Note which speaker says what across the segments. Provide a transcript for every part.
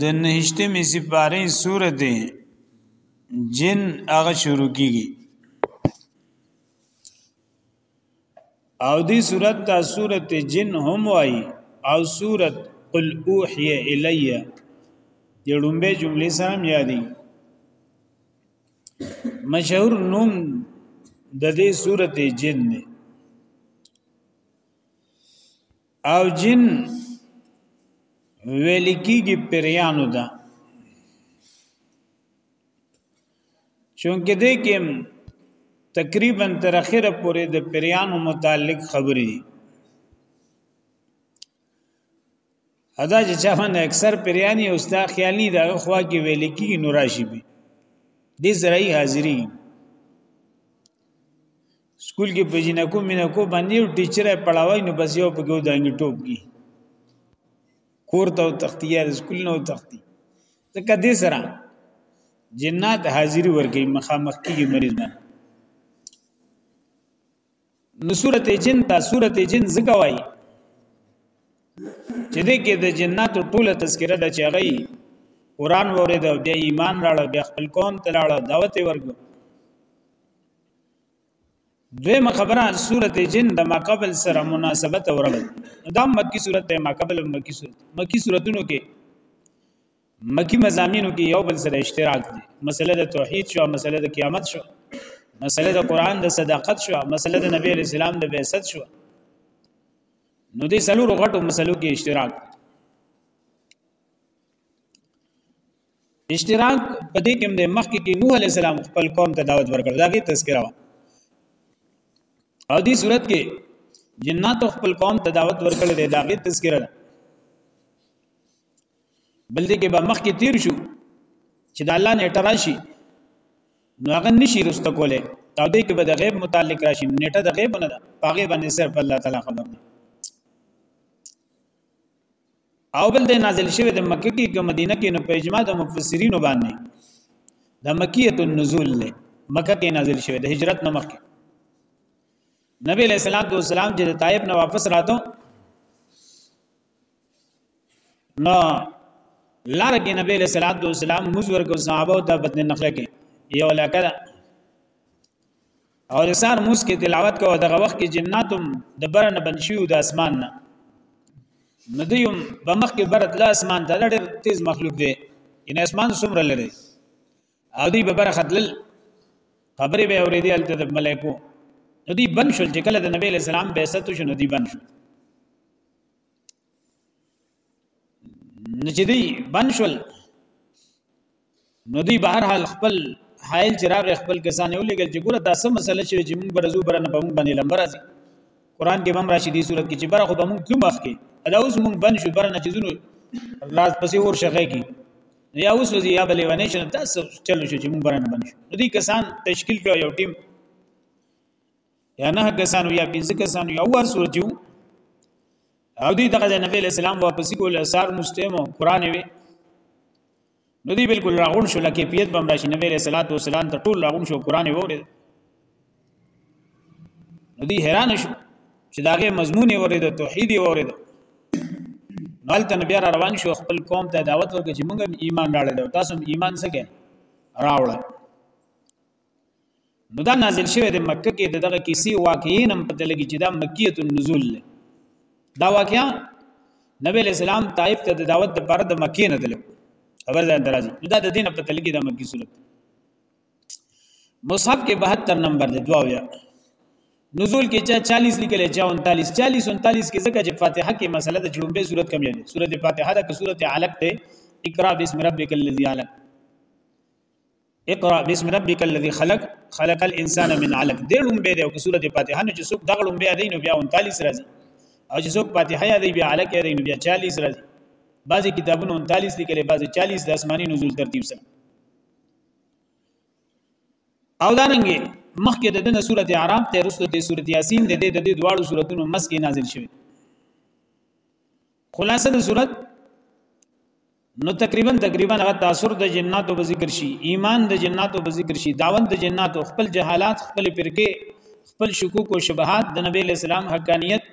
Speaker 1: د نهشته می سپاره سورته جن هغه شروع کیږي او دی صورت تا صورت جن هم وای او صورت قل اوحی الی یو لومبه جمله سره یادی مشهور نوم د دې صورت جن دی او جن ویل کیږي پریانو ده چونکه دې کې تقریبا تر اخره پورې د پریانو متعلق خبرې دي ادا چې چا باندې اکثر پریانی او ستا خیالي دا خوا کې ویل کی نوراشي به دې زرائی حاضری سکول کې په جنکو مینکو باندې یو ټیچر پڑھاوای نو بس یو په ګو دانګي ټوب کی کور ته تختی یا سکول نو تختی ځکه دې سره جنات حاضری ورګي مخامخ کیږي مریض باندې نو سورته جن تا سورته جن زګه وای چې دې کې د جناتو ټوله تذکرہ د چاغي قران وره د بیا ایمان راړه بیا خپل قوم ته راړه دعوت ورګو دویمه خبره سورته جن د ماقبل سره مناسبت او ربط دا مکی سورته ماقبل او مکی سورته مکی سورتونو کې مکی مزامینو کې یو بل سره اشتراک دي مسله د توحید شو مسله د قیامت شو مسله د قران د صداقت شو مسله د نبی اسلام د بعثت شو نو دې سلو غټو مسلو کې اشتراک اشتراک په دې کې هم د مخکې کې نوح علی السلام خپل قوم ته دعوت ورکړ دا غي تذکرہ وا او دې صورت کې جنات خپل قوم ته دعوت ورکړ دی دا غي تذکرہ ده بل دې کې به مخکې تیر شو چې د الله نه تراشي نو هغه نشي رسته کوله او دې کې به د غیب متعلق راشي نیټه د غیب نه ده پاګې باندې صرف الله تعالی خبر ده او بل د نازل شوی د مکه کې که مدینه کې نو په اجماع د مفسرینو باندې د مکیه النزول له مکه کې نازل شوی د هجرت نه مخکې نبی علیہ الصلوۃ والسلام چې د طائف نه واپس راته نو لار کې نبی علیہ الصلوۃ والسلام مزور کو صحابه د بدن نخله کې یو لکه او د سار موس کې تلاوت کوه دغه وخت کې جناتم د بره نه بند شي او د اسمان نه نو دویم په مخ کې برت لا اسمان ته ډېر تیز مخلوق دی ان اسمان څومره لري او دی به بره خدل خبرې به اورېدې الته د ملائکو نو دی بن شول چې کله د نبی له سلام به ست شو نو دی بن شو نو چې دی بند شول نو دی بهر حال خپل حایل چراغ خپل کسان یو لګل چې ګوره دا سم مسله شوی چې موږ برزو برنه په موږ باندې لمبر راځي قران کې بم راشي دي صورت کې چې بره خو به موږ تلو مخ کې دا اوس موږ بند شو برنه چې زونو راز پسې ور شغه کې یا اوس وزي یا بلې ونه شنه تاسو چلو شو چې موږ برنه بند شو نو دي کسان تشکیل کړو یو ټیم یا نه کسانو یا پنځه کسانو یا وار صورت یو او دی دغه نبی اسلام واپس کول اثر مستمو قران وی نو دی بالکل راغون شو لکه پیت بم راشي نبی علیہ الصلوۃ والسلام ته ټول راغون شو قران وره نو دی حیران شو چې داغه مضمون وره د توحید وره نال ته بیا را روان شو خپل قوم ته دعوت ورکړي چې موږ ایمان راړل تاسو ایمان څه کې راوړل نو دا نازل شوی د مکه کې دغه کیسې واقعي نم پته لګي چې دا مکیه النزول ده دا واقعیا نبی اسلام طائف ته د دعوت لپاره د مکې نه دلو خبر ده درازي دا د دینه پته لګي دا مکی صورت مصحف کې 72 نمبر دی دوا ویا نزول کې چا 40 لیکل چا 39 40 39 کې ځکه چې فاتحه کې مسله د جلومبه صورت کم یعنی سورته فاتحه د سورته علق ته اقرا بسم ربک الذی علق اقرا بسم ربک الذی خلق خلق الانسان من علق د لومبه د سورته فاتحه نه چې څوک دغه لومبه دی نو بیا 39 راځي او چې څوک فاتحه یادې بیا علق یادې نو بیا 40 راځي بعضی کتابونو 39 لیکل بعضی 40 د آسماني نزول ترتیب سره او دارنګي مخکې د دنه سورته اعراف ته رسو د سورته یاسین د دې د دې دواړو سوراتونو مسکه نازل شوه خلاصه د سورته نو تقریبا تقریبا هغه تاثر د جناتو په ذکر شي ایمان د جناتو په ذکر شي داوند د جناتو خپل جهالات خپل فرقه خپل شکوک او شبهات د نبی اسلام حقانیت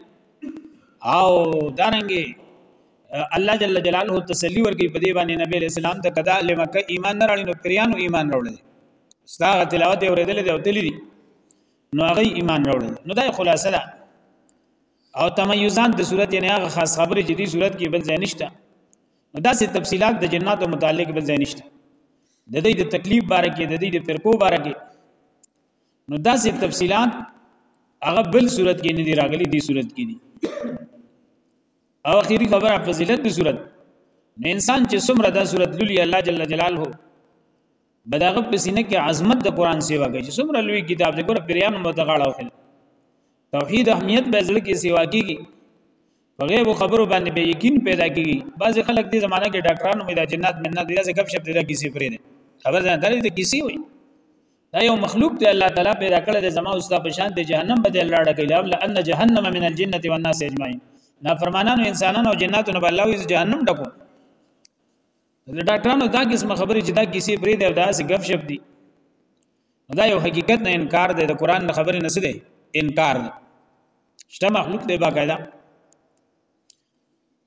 Speaker 1: او دارنګي الله جل جلاله تسلی ورکړي په دې باندې نبی اسلام ته کدا لمکه ایمان نه راړي نو پریانو ایمان راوړل ستاره تلاوت اوریدل دی او تللی نو هغه ایمان راوړل نو دا خلاصه ده او تميزات د صورت نه هغه خاص خبره چې دي صورت کې بل ځای نشته نو دا سه تفصيلات د جنات او متعلق بل ځای نشته د دې د تکلیف باره کې د دې د فرقو باره کې نو دا سه تفصيلات هغه بل صورت کې نه دي راغلي دي صورت کې دي او اخیری خبره فضیلت د صورت نو انسان چې څومره دا صورت لولي الله جل جلاله بداغه پسینه کې عظمت د قران سیوا کوي چې څومره لوی کتاب دی ګوره پریان متغاړه وکړي توحید اهمیت به زړه کې سیوا کیږي په غیب خبرو باندې به یقین پیدا کیږي بعضی خلک دې زمانہ کې ډاکټرانو مې دا جنات منات دې ځکه شپ دې دا کیسې پرې دي خبر ځان درې دې کیسې وي دا یو مخلوق ته الله تعالی پیدا کړی د زما او ستا په شان د جهنم به الله ډکې لام لان جهنم من الجنه والناس اجمعين نافرمانانو انسانانو او جناتو نه الله یې جهنم ډکو د ډاکټرانو دا قسم خبرې چې دا کیسې پرې دی دا سي غف شپ دي دا یو حقیقت نه انکار دی د قران د خبرې نه څه دی انکار دی شته مخلوق دی باقاعده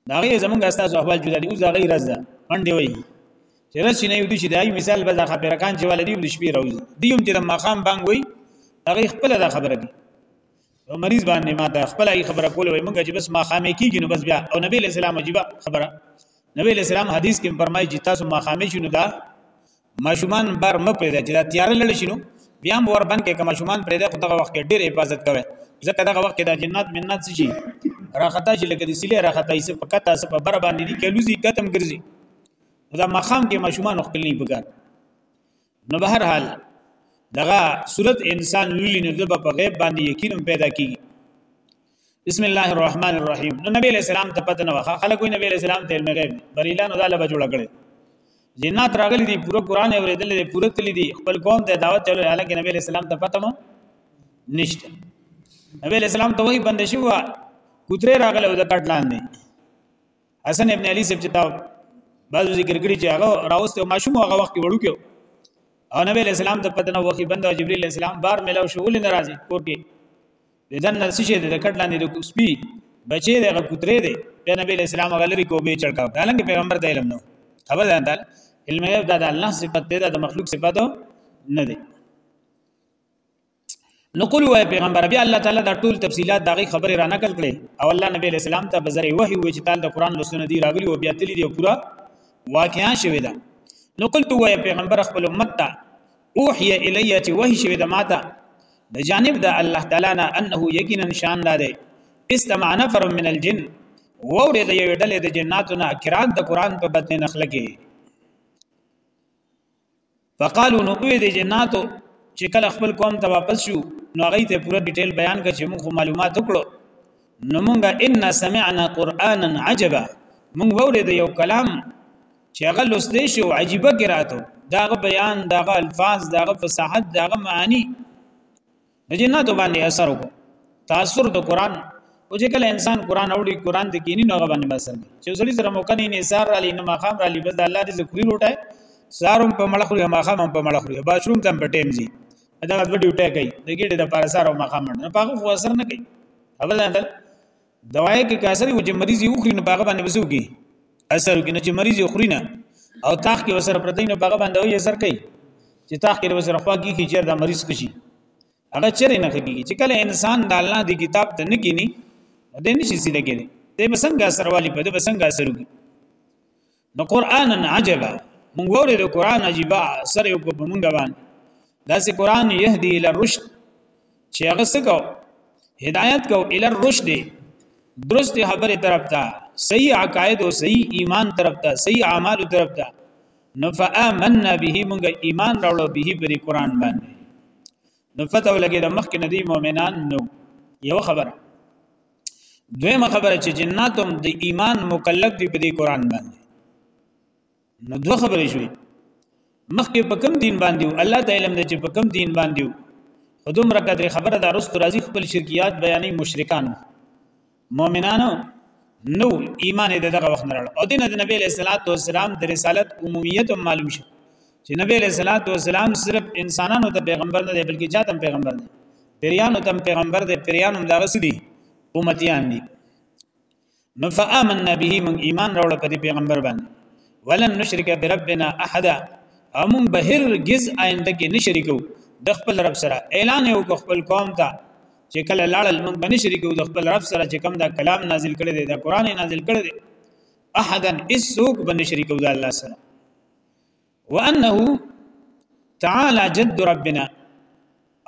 Speaker 1: دا غي زمونږ استاد احوال جدا دي او دا غي رز ده منډي وي چې رز نه یو دي چې دای مثال به ځخه پرکان چې ولدي د شپې راوځي دی هم چې د مقام بانګ وي هغه خپل دا خبره دي او مریض باندې ما ته خپل هی خبره کول وي مونږ چې بس ما خامې کیږي نو بس بیا او نبی له سلام عجیب خبره نبی له سلام حدیث کې فرمایي چې تاسو ما خامې شنو دا ماشومان بار مه پرېږدئ چې دا تیاره لړ شي نو بیا هم وربند کې که ماشومان پرېږدئ خو دغه وخت کې ډېر حفاظت کوئ ځکه دغه وخت کې د جنات منات څه شي راخطا شي لکه د سیلې راخطا یې په کته څه په بر باندې دي کلوزي کتم ګرځي دا مخام کې ماشومان خپل نه پکار نو به هر حال دغه صورت انسان لولي نو د په غیب باندې یقین پیدا کیږي بسم الله الرحمن الرحیم نو نبی علیہ السلام ته پته نه وخه خلکو نبی علیہ السلام ته علم غیب بریلا نو داله جوړ کړي جنات راغلي دي پوره قران اوریدل دي پوره تللی دي خپل قوم ته دعوت چلو حالانکه نبی علیہ السلام ته پته مو نشته نبی علیہ السلام ته وایي بند شو کوتره راغله او د کټ لاندې حسن ابن علی سب چې تا بعضو ذکر کړی چې هغه راوست او ماشوم هغه وخت وړو کې او نبی علیہ السلام ته پته نه وخی بند او جبرئیل علیہ السلام بار ملاو شو ول ناراضي کور کې د دن نرسی شه د کټ لاندې د سپی بچی دی غو کوتره دی بیا نبی له اسلام غلری کو به چړکاو دالنګ پیغمبر ته علم نو خبر ده تعالی علم غیب دا د الله صفت دی دا د مخلوق صفت نه دی نقول وای پیغمبر بیا الله تعالی دا ټول تفصيلات دغه خبره را نقل کړي او الله نبی اسلام ته بزر وحي وی چې تعالی د قران لسنه دی راغلی او بیا تل دی پورا واقعا شوی دا نقول تو وای پیغمبر خپل امت ته اوحی الی چې وحی شوی د ماته د جانب د الله تعالی نه انه یقینا شان ده استمع نفر من الجن ووري د یو ډلې د جناتو نه قران د قران په بدن نخله کې فقالو نو وی د جناتو چې کله خپل قوم ته واپس شو نو هغه ته پوره ډیټیل بیان کړ چې موږ معلومات وکړو نو موږ ان سمعنا قرانا عجبا موږ ووري د یو کلام چې هغه لوستې شي او عجیبه قراتو داغه بیان داغه الفاظ داغه فصاحت داغه معانی د جناتو باندې اثر وکړو تاثر د قران او چې کله انسان قران اوړي قران ته کینی نو باندې بسر چې زړی سره موقع نه نثار علی نه مقام علی بس الله دې ذکر وروټه سارم په ملخري مقام په ملخري باشروم تم په ټیم زی دا د ډیوټه کوي د ګډه د پارسار او مقام نه پاغه خو اثر نه کوي اول نه دوايي کې کاسري و چې مریض یې وخوري نو هغه باندې وسو کې اثر کې نه چې مریض یې خوري نه او تاخ کې وسره پرتې نو هغه باندې وایي اثر کوي چې تاخ کې وسره خوا کې کې چې دا مریض کشي هغه چیرې نه کوي چې کله انسان د الله دی کتاب ته نه کینی دې نشي سي لګي دې بسنګ اثر والی په دې بسنګ اثر وکړي نو قران عجبا مونږ وره د قران عجبا سره یو په مونږ باندې دا سه قران يهدي الى الرشد چې هغه څه کو هدایت کو الى الرشد درست خبره طرف ته صحیح عقاید او صحیح ایمان طرف ته صحیح اعمال طرف ته نفآمنا به مونږ ایمان راوړو به پر قران باندې نو فتو لګي د مخک ندی مؤمنان نو یو خبره دویمه خبره چې جنات هم د ایمان مکلف دي په دې قران باندې نو دوه خبرې شوې مخکې په کم دین باندې او الله تعالی دې چې په کم دین باندې خودم رکعت خبره دا رست راځي خپل شرکیات بیانې مشرکان مؤمنانو نو ایمان دې دغه وخت نه راړ او دین د نبی له صلوات و سلام د رسالت عمومیت معلوم شي چې نبی علیہ الصلوۃ والسلام صرف انسانانو ته پیغمبر نه دی بلکې جاته پیغمبر دی پریانو ته پیغمبر دی پریانو هم دغه سړي امتیان دي نو فآمنا به من ایمان راوړ په دې پیغمبر باندې ولن نشرک بربنا احد امون بهر گز آینده کې نشریکو د خپل رب سره اعلان یو خپل قوم ته چې کله لاړل موږ باندې شریکو د خپل رب سره چې کوم دا کلام نازل کړي دی دا قران نازل کړي دی احدن اسوک باندې شریکو د الله سره وانه تعالی جد ربنا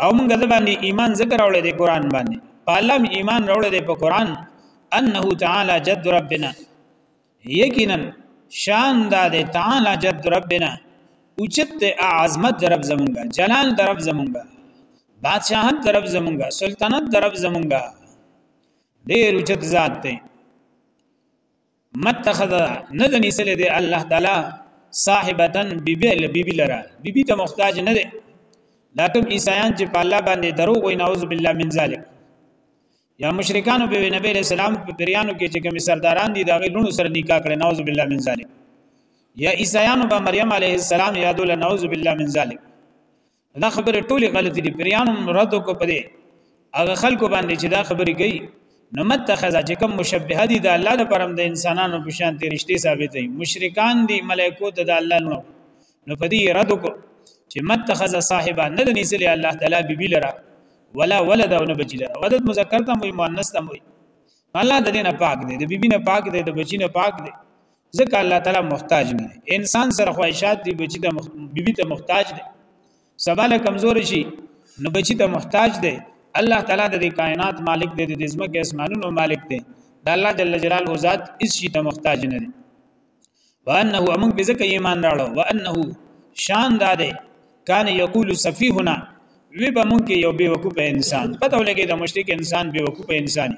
Speaker 1: او موږ د باندې ایمان ذکر اورل دي قران باندې پالم ایمان اورل دي په قران انه تعالی جد ربنا یقینا شان دا ده تعالی جد ربنا اوچت عظمت رب زمونږه جلال رب زمونږه بادشاہت رب زمونږه سلطنت رب زمونږه ډیر اوچت ذات ده متخذ نه د نیسلې دی الله تعالی صاحبتن بیبی له بیبی لره بیبی ته محتاج نه دی دا کوم عیسایان چې په الله باندې درو وای نعوذ بالله من ذلک یا مشرکانو به نبی رسول الله په پریانو کې چې کوم سرداران دي دا غي لونو سره نکاح کړي نعوذ بالله من ذلک یا عیسایانو به مریم علیه السلام یادول نعوذ بالله من ذلک دا خبره ټوله غلطی دي پریانو رد کو پدې هغه خلکو باندې چې دا خبرې کوي نو متخذ چې کوم مشبهه دي د الله د پرم د انسانانو په شان ته رښتې ثابتې مشرکان دي ملائکو ته د الله نو نو پدې رد کو چې متخذ صاحبہ نه د نسلی الله تعالی بی بی لرا ولا ولد او نه بچی لرا ولد مذکر تم وي مؤنث تم وي الله د دینه پاک دی د بی بی نه پاک دی د بچی نه پاک دی ځکه الله تعالی محتاج نه دی انسان سره خواهشات دی بچی ته مخ... بیبی ته محتاج دی سبا له کمزور شي نو بچی ته محتاج دی الله تعالی د کائنات مالک دی د زمکه اسمانونو مالک دی د الله جل جلاله ذات هیڅ شي ته محتاج نه دی وانه امون به ځکه ایمان راړو وانه شان داده کان یقول سفیهنا وی به مونږ یو بیوقوف انسان پته ولګي د مشرک انسان بیوقوف انسان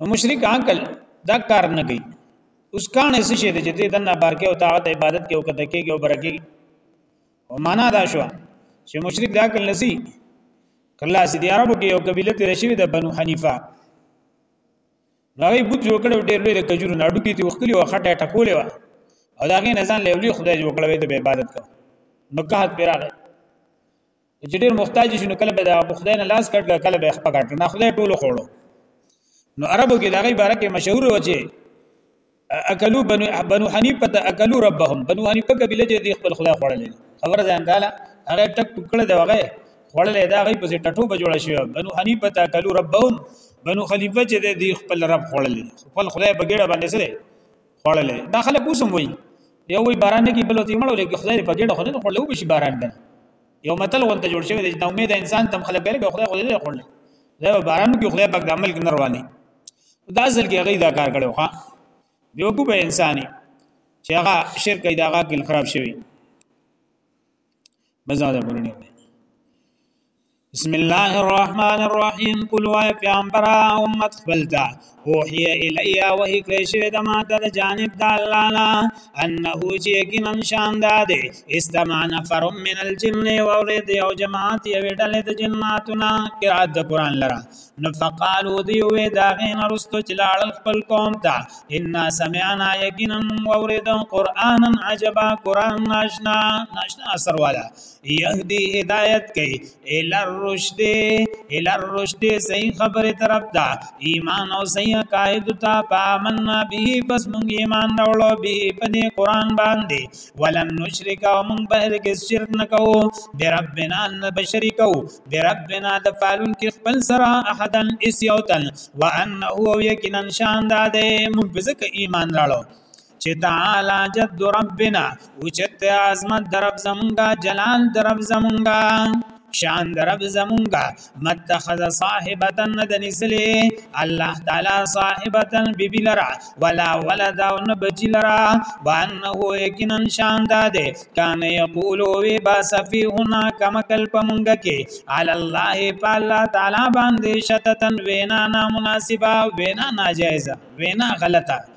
Speaker 1: نو مشرک عقل دا کار نه کوي اوس کانه څه شي چې دې دنه بارکه او طاعت عبادت کې او کته کې او برکه او معنا دا شو چې مشرک دا کله نسی کله چې د عربو کې یو قبيله تیر شوی د بنو حنیفه هغه بوت جوړ کړو ډېر لوی د کجورو ناډو کې تی وخلی او خټه ټکولې و او دا غي نزان لولي خدای جوړ کړو د عبادت کو نو کهت پیراغه چې ډیر محتاج شنو کله به د خدای نه لاس کټ کله به خپل کټ نه خدای ټولو خوړو نو عربو کې دغه عبارت مشهور و چې اکلو بنو بنو حنیفه ته اکلو ربهم بنو حنیفه قبیله چې دی خپل خدای خوړلې خبر ځان داله هغه ټک ټکړه دی وغه خوړلې دا غي په ټټو به جوړ شي بنو حنیفه ته اکلو ربهم بنو خلیفه چې دی خپل رب خوړلې خپل خدای بغیړه باندې سره خوړلې دا خلک اوسم وایي یو وی باران نه کی بل ته مړو لکه خدای په ګډه خدای نه خړلو بشي باران کنه یو متل غونته جوړ شوی دی چې د امید انسان تم خلک ویل به خدای خو دې خړل دا به باران کې خدای پاک د عمل کې نه رواني دا ځل کې هغه دا کار کړو ښا یو کو به انساني چې هغه شرک دی هغه کې خراب شوی مزاده پرونه بسم الله الرحمن الرحیم قل وای پیغمبر امت خپلتا اوحی الی وحی کړی شوی د ماته د جانب د الله نه انه چې یقینا شان داده استمع نفر من الجن واورید یو جماعت یو ډلې د جناتونه قرات د قران لره نو فقالو دی وې دا غین رستو چې لاړل خپل قوم ته ان سمعنا یقینا واورید قرانا عجبا قران ناشنا ناشنا اثر والا یهدی هدایت کوي الی الرشد الی الرشد صحیح خبره طرف دا ایمان او صحیح عقاید ته پامننا به پس مونږ ایمان راوړو به په دې قران باندې ولن نشرک او مونږ به هرگز شرک نکوو بربنا بشریکو بربنا د فالون کې خپل سره احدن اس یوتن وانه یقینا شان دا ده مونږ ځکه ایمان راوړو چې تعالی جد ربنا او چې ته عظمت درب زمونږه جلال درب زمونږه شان درب زمونږه متخذ صاحبتن دنسلی الله تعالی صاحبتن بیبی لرا ولا ولد او نه بچی لرا وانه یقینا شان داده کان یقول وی با سفیهنا کما کل پمونګه کې علی الله تعالی تعالی باندې شتتن وینا نامناسبه وینا ناجایزه وینا غلطه